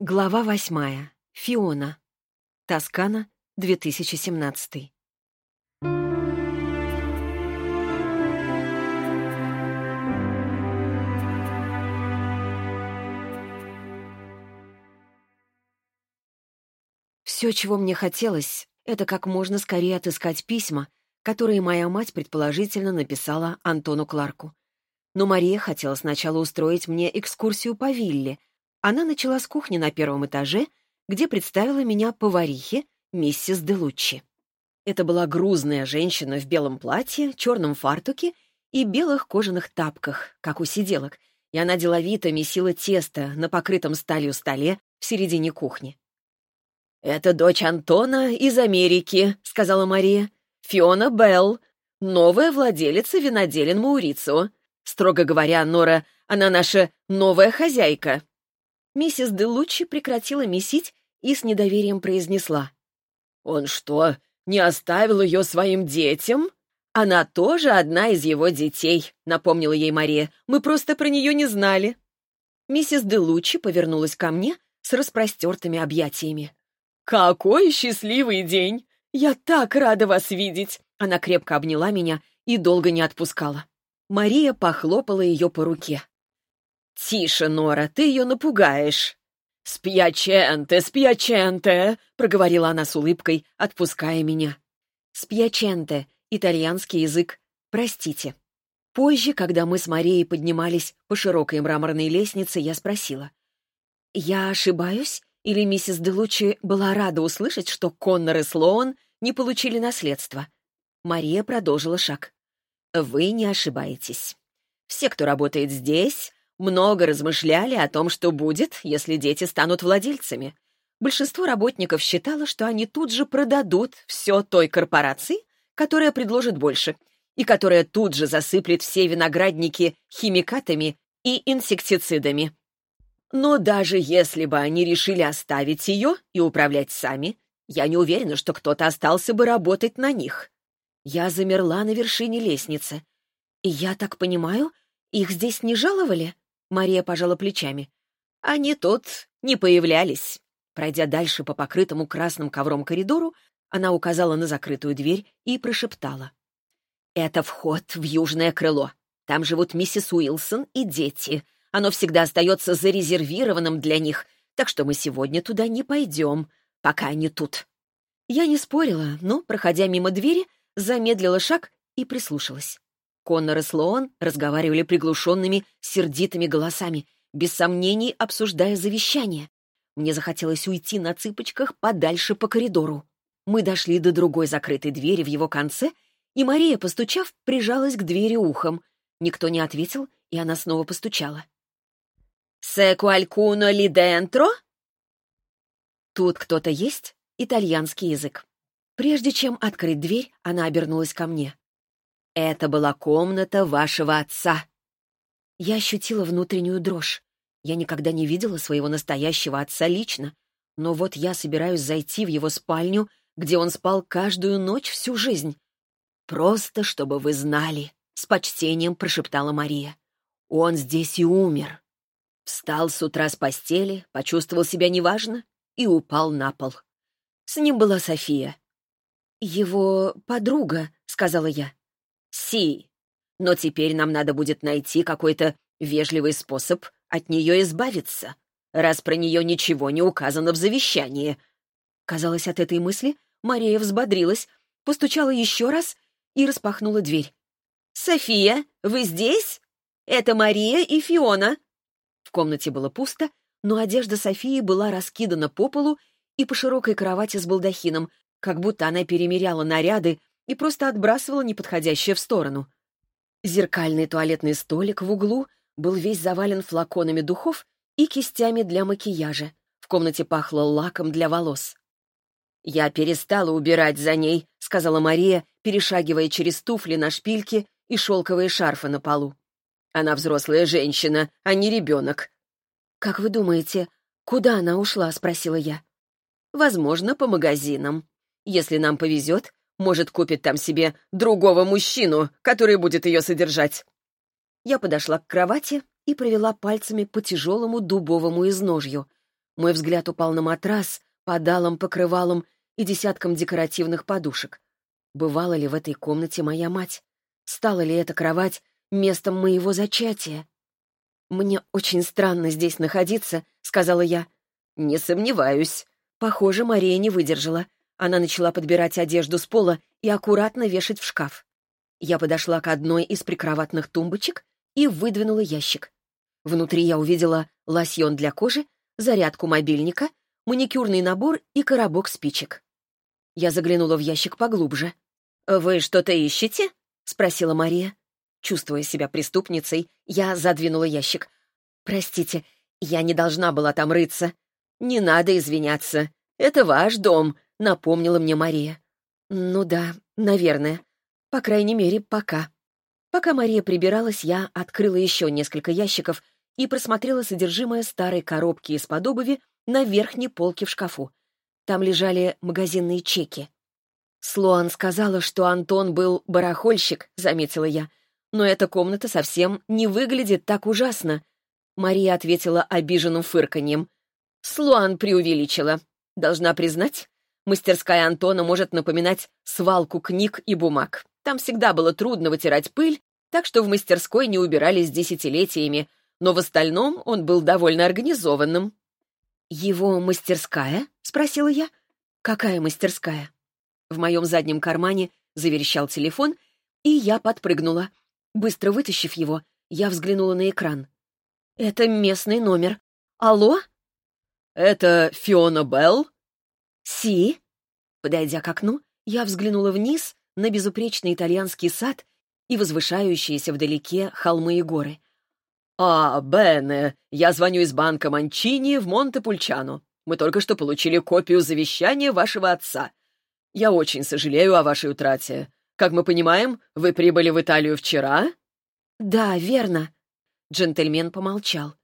Глава восьмая. Фиона. Тоскана, 2017. Все, чего мне хотелось, это как можно скорее отыскать письма, которые моя мать предположительно написала Антону Кларку. Но Мария хотела сначала устроить мне экскурсию по вилле — она начала с кухни на первом этаже, где представила меня поварихе, миссис Делуччи. Это была грузная женщина в белом платье, черном фартуке и белых кожаных тапках, как у сиделок, и она деловито месила тесто на покрытом сталью столе в середине кухни. «Это дочь Антона из Америки», — сказала Мария. «Фиона Белл, новая владелица виноделин Маурицио. Строго говоря, Нора, она наша новая хозяйка». Миссис Делуччи прекратила месить и с недоверием произнесла. «Он что, не оставил ее своим детям?» «Она тоже одна из его детей», — напомнила ей Мария. «Мы просто про нее не знали». Миссис Делуччи повернулась ко мне с распростертыми объятиями. «Какой счастливый день! Я так рада вас видеть!» Она крепко обняла меня и долго не отпускала. Мария похлопала ее по руке. «Тише, Нора, ты ее напугаешь!» «Спьяченте, спьяченте!» — проговорила она с улыбкой, отпуская меня. «Спьяченте» — итальянский язык. Простите. Позже, когда мы с Марией поднимались по широкой мраморной лестнице, я спросила. «Я ошибаюсь? Или миссис Делучи была рада услышать, что Коннор и Слоун не получили наследство?» Мария продолжила шаг. «Вы не ошибаетесь. Все, кто работает здесь, много размышляли о том, что будет, если дети станут владельцами. Большинство работников считало, что они тут же продадут все той корпорации, которая предложит больше, и которая тут же засыплет все виноградники химикатами и инсектицидами. Но даже если бы они решили оставить ее и управлять сами, я не уверена, что кто-то остался бы работать на них. Я замерла на вершине лестницы. И я так понимаю, их здесь не жаловали? Мария пожала плечами. Они тут не появлялись. Пройдя дальше по покрытому красным ковром коридору, она указала на закрытую дверь и прошептала. «Это вход в южное крыло. Там живут миссис Уилсон и дети. Оно всегда остается зарезервированным для них, так что мы сегодня туда не пойдем, пока они тут». Я не спорила, но, проходя мимо двери, замедлила шаг и прислушалась. Коннор и Слоан разговаривали приглушенными, сердитыми голосами, без сомнений обсуждая завещание. Мне захотелось уйти на цыпочках подальше по коридору. Мы дошли до другой закрытой двери в его конце, и Мария, постучав, прижалась к двери ухом. Никто не ответил, и она снова постучала. «Се куалькуно ли дентро?» «Тут кто-то есть?» — итальянский язык. Прежде чем открыть дверь, она обернулась ко мне. Это была комната вашего отца. Я ощутила внутреннюю дрожь. Я никогда не видела своего настоящего отца лично, но вот я собираюсь зайти в его спальню, где он спал каждую ночь всю жизнь. «Просто чтобы вы знали», — с почтением прошептала Мария. «Он здесь и умер». Встал с утра с постели, почувствовал себя неважно и упал на пол. С ним была София. «Его подруга», — сказала я. Си. Но теперь нам надо будет найти какой-то вежливый способ от нее избавиться, раз про нее ничего не указано в завещании. Казалось, от этой мысли Мария взбодрилась, постучала еще раз и распахнула дверь. «София, вы здесь? Это Мария и Фиона». В комнате было пусто, но одежда Софии была раскидана по полу и по широкой кровати с балдахином, как будто она перемеряла наряды и просто отбрасывала неподходящее в сторону. Зеркальный туалетный столик в углу был весь завален флаконами духов и кистями для макияжа. В комнате пахло лаком для волос. «Я перестала убирать за ней», — сказала Мария, перешагивая через туфли на шпильке и шелковые шарфы на полу. «Она взрослая женщина, а не ребенок». «Как вы думаете, куда она ушла?» — спросила я. «Возможно, по магазинам. Если нам повезет, может, купит там себе другого мужчину, который будет ее содержать. Я подошла к кровати и провела пальцами по тяжелому дубовому изножью. Мой взгляд упал на матрас, подалом, покрывалом и десятком декоративных подушек. Бывала ли в этой комнате моя мать? Стала ли эта кровать местом моего зачатия? «Мне очень странно здесь находиться», — сказала я. «Не сомневаюсь». Похоже, Мария не выдержала. Она начала подбирать одежду с пола и аккуратно вешать в шкаф. Я подошла к одной из прикроватных тумбочек и выдвинула ящик. Внутри я увидела лосьон для кожи, зарядку мобильника, маникюрный набор и коробок спичек. Я заглянула в ящик поглубже. «Вы что-то ищете?» — спросила Мария. Чувствуя себя преступницей, я задвинула ящик. «Простите, я не должна была там рыться». «Не надо извиняться. Это ваш дом», — напомнила мне Мария. «Ну да, наверное. По крайней мере, пока». Пока Мария прибиралась, я открыла еще несколько ящиков и просмотрела содержимое старой коробки из-под обуви на верхней полке в шкафу. Там лежали магазинные чеки. «Слоан сказала, что Антон был барахольщик», — заметила я. «Но эта комната совсем не выглядит так ужасно». Мария ответила обиженным фырканьем. «Слоан преувеличила. Должна признать, мастерская Антона может напоминать свалку книг и бумаг. Там всегда было трудно вытирать пыль, так что в мастерской не убирались десятилетиями, но в остальном он был довольно организованным. «Его мастерская?» — спросила я. «Какая мастерская?» В моем заднем кармане заверещал телефон, и я подпрыгнула. Быстро вытащив его, я взглянула на экран. «Это местный номер. Алло?» «Это Фиона Белл?» «Си?» Подойдя к окну, я взглянула вниз на безупречный итальянский сад и возвышающиеся вдалеке холмы и горы. «А, Бене, я звоню из банка Манчини в Монте-Пульчано. Мы только что получили копию завещания вашего отца. Я очень сожалею о вашей утрате. Как мы понимаем, вы прибыли в Италию вчера?» «Да, верно». Джентльмен помолчал.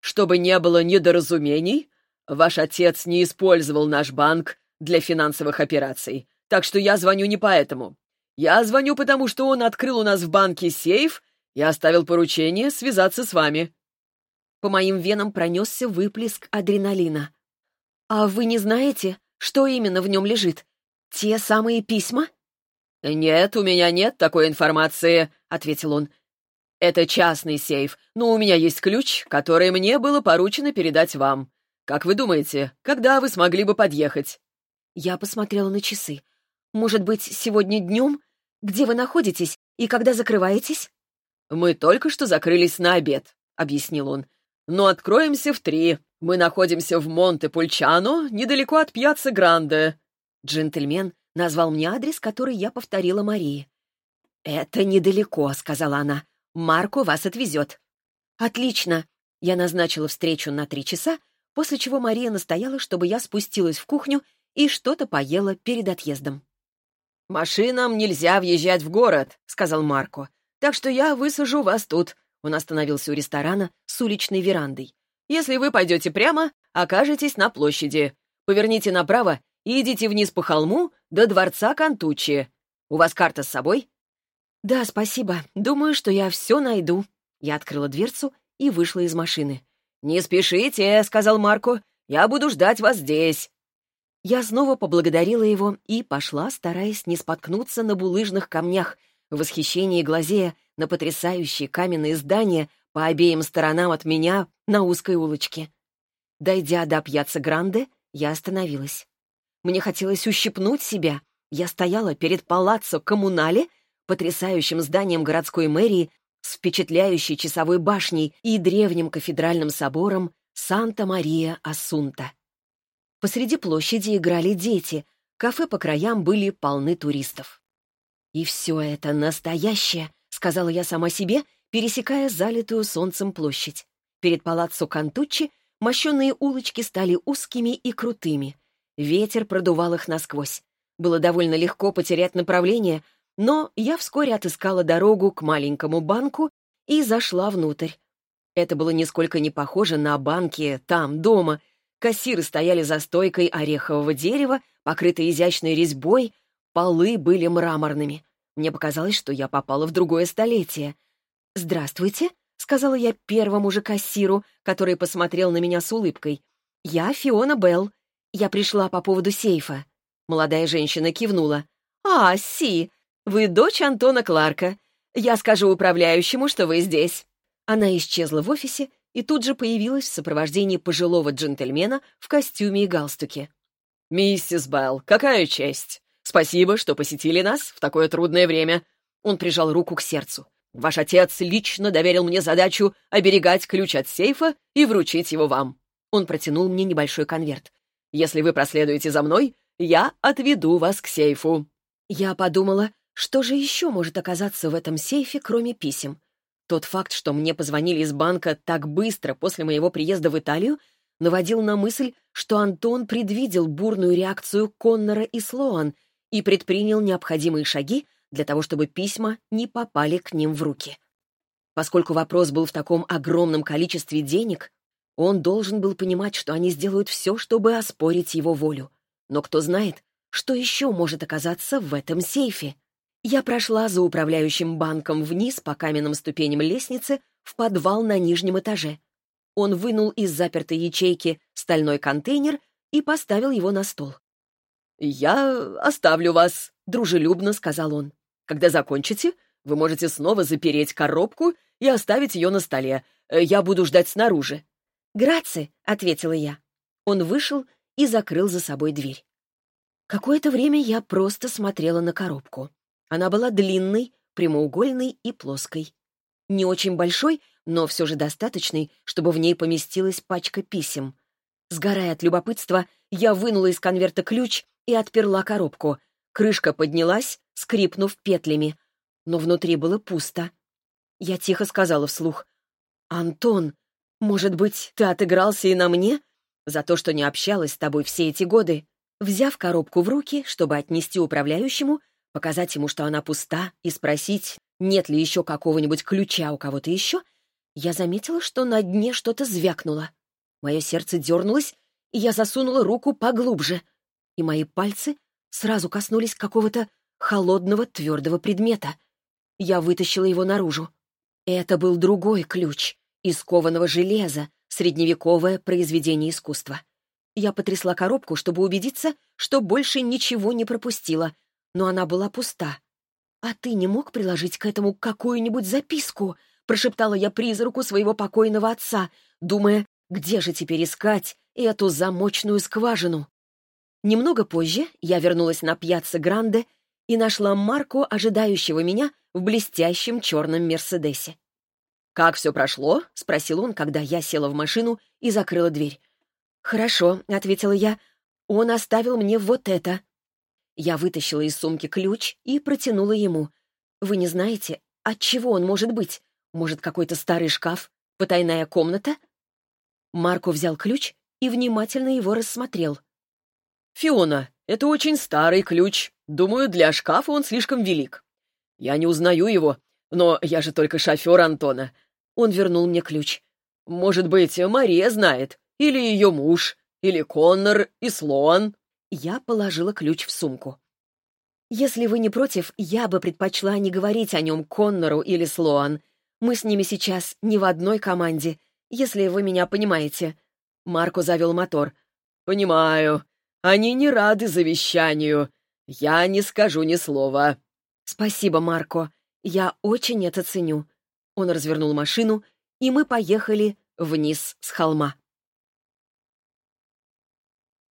«Чтобы не было недоразумений, ваш отец не использовал наш банк для финансовых операций, так что я звоню не поэтому. Я звоню, потому что он открыл у нас в банке сейф я оставил поручение связаться с вами». По моим венам пронесся выплеск адреналина. «А вы не знаете, что именно в нем лежит? Те самые письма?» «Нет, у меня нет такой информации», — ответил он. «Это частный сейф, но у меня есть ключ, который мне было поручено передать вам. Как вы думаете, когда вы смогли бы подъехать?» Я посмотрела на часы. «Может быть, сегодня днем? Где вы находитесь и когда закрываетесь?» «Мы только что закрылись на обед», — объяснил он. «Но откроемся в три. Мы находимся в Монте-Пульчано, недалеко от Пьяцца Гранде». Джентльмен назвал мне адрес, который я повторила Марии. «Это недалеко», — сказала она. «Марко вас отвезет». «Отлично». Я назначила встречу на три часа, после чего Мария настояла, чтобы я спустилась в кухню и что-то поела перед отъездом. «Машинам нельзя въезжать в город», — сказал Марко. Так что я высажу вас тут». Он остановился у ресторана с уличной верандой. «Если вы пойдете прямо, окажетесь на площади. Поверните направо и идите вниз по холму до дворца Кантучи. У вас карта с собой?» «Да, спасибо. Думаю, что я все найду». Я открыла дверцу и вышла из машины. «Не спешите», — сказал Марко. «Я буду ждать вас здесь». Я снова поблагодарила его и пошла, стараясь не споткнуться на булыжных камнях — в восхищении глазея на потрясающие каменные здания по обеим сторонам от меня на узкой улочке. Дойдя до Пьяцца Гранде, я остановилась. Мне хотелось ущипнуть себя. Я стояла перед палаццо Коммунале, потрясающим зданием городской мэрии с впечатляющей часовой башней и древним кафедральным собором Санта-Мария-Асунта. Посреди площади играли дети, кафе по краям были полны туристов. «И все это настоящее», — сказала я сама себе, пересекая залитую солнцем площадь. Перед палаццо Кантуччи мощенные улочки стали узкими и крутыми. Ветер продувал их насквозь. Было довольно легко потерять направление, но я вскоре отыскала дорогу к маленькому банку и зашла внутрь. Это было нисколько не похоже на банки там, дома. Кассиры стояли за стойкой орехового дерева, покрытой изящной резьбой, Полы были мраморными. Мне показалось, что я попала в другое столетие. «Здравствуйте», — сказала я первому же кассиру, который посмотрел на меня с улыбкой. «Я Фиона Белл. Я пришла по поводу сейфа». Молодая женщина кивнула. «А, Си, вы дочь Антона Кларка. Я скажу управляющему, что вы здесь». Она исчезла в офисе и тут же появилась в сопровождении пожилого джентльмена в костюме и галстуке. «Миссис Белл, какая честь! Спасибо, что посетили нас в такое трудное время!» Он прижал руку к сердцу. «Ваш отец лично доверил мне задачу оберегать ключ от сейфа и вручить его вам». Он протянул мне небольшой конверт. «Если вы проследуете за мной, я отведу вас к сейфу». Я подумала, что же еще может оказаться в этом сейфе, кроме писем? Тот факт, что мне позвонили из банка так быстро после моего приезда в Италию, наводил на мысль, что Антон предвидел бурную реакцию Коннора и Слоан и предпринял необходимые шаги для того, чтобы письма не попали к ним в руки. Поскольку вопрос был в таком огромном количестве денег, он должен был понимать, что они сделают все, чтобы оспорить его волю. Но кто знает, что еще может оказаться в этом сейфе? Я прошла за управляющим банком вниз по каменным ступеням лестницы в подвал на нижнем этаже. Он вынул из запертой ячейки стальной контейнер и поставил его на стол. «Я оставлю вас», — дружелюбно сказал он. «Когда закончите, вы можете снова запереть коробку и оставить ее на столе. Я буду ждать снаружи». «Граци», — ответила я. Он вышел и закрыл за собой дверь. Какое-то время я просто смотрела на коробку. Она была длинной, прямоугольной и плоской. Не очень большой, но все же достаточной, чтобы в ней поместилась пачка писем. Сгорая от любопытства, я вынула из конверта ключ и отперла коробку. Крышка поднялась, скрипнув петлями. Но внутри было пусто. Я тихо сказала вслух. «Антон, может быть, ты отыгрался и на мне? За то, что не общалась с тобой все эти годы?» Взяв коробку в руки, чтобы отнести управляющему, показать ему, что она пуста, и спросить, нет ли еще какого-нибудь ключа у кого-то еще, я заметила, что на дне что-то звякнуло. Мое сердце дернулось, и я засунула руку поглубже, и мои пальцы сразу коснулись какого-то холодного твердого предмета. Я вытащила его наружу. Это был другой ключ, из кованого железа, средневековое произведение искусства. Я потрясла коробку, чтобы убедиться, что больше ничего не пропустила, но она была пуста. «А ты не мог приложить к этому какую-нибудь записку?» — прошептала я призраку своего покойного отца, думая, где же теперь искать эту замочную скважину. Немного позже я вернулась на пьяцца Гранде и нашла Марку, ожидающего меня в блестящем черном Мерседесе. «Как все прошло?» — спросил он, когда я села в машину и закрыла дверь. «Хорошо», — ответила я. «Он оставил мне вот это». Я вытащила из сумки ключ и протянула ему. «Вы не знаете, от чего он может быть? Может, какой-то старый шкаф? Потайная комната?» Марко взял ключ и внимательно его рассмотрел. «Фиона, это очень старый ключ. Думаю, для шкафа он слишком велик. Я не узнаю его, но я же только шофер Антона». Он вернул мне ключ. «Может быть, Мария знает, или ее муж, или Коннор и Слоан». Я положила ключ в сумку. «Если вы не против, я бы предпочла не говорить о нем Коннору или Слоан. Мы с ними сейчас не в одной команде, если вы меня понимаете». Марко завел мотор. «Понимаю. Они не рады завещанию. Я не скажу ни слова». «Спасибо, Марко. Я очень это ценю». Он развернул машину, и мы поехали вниз с холма.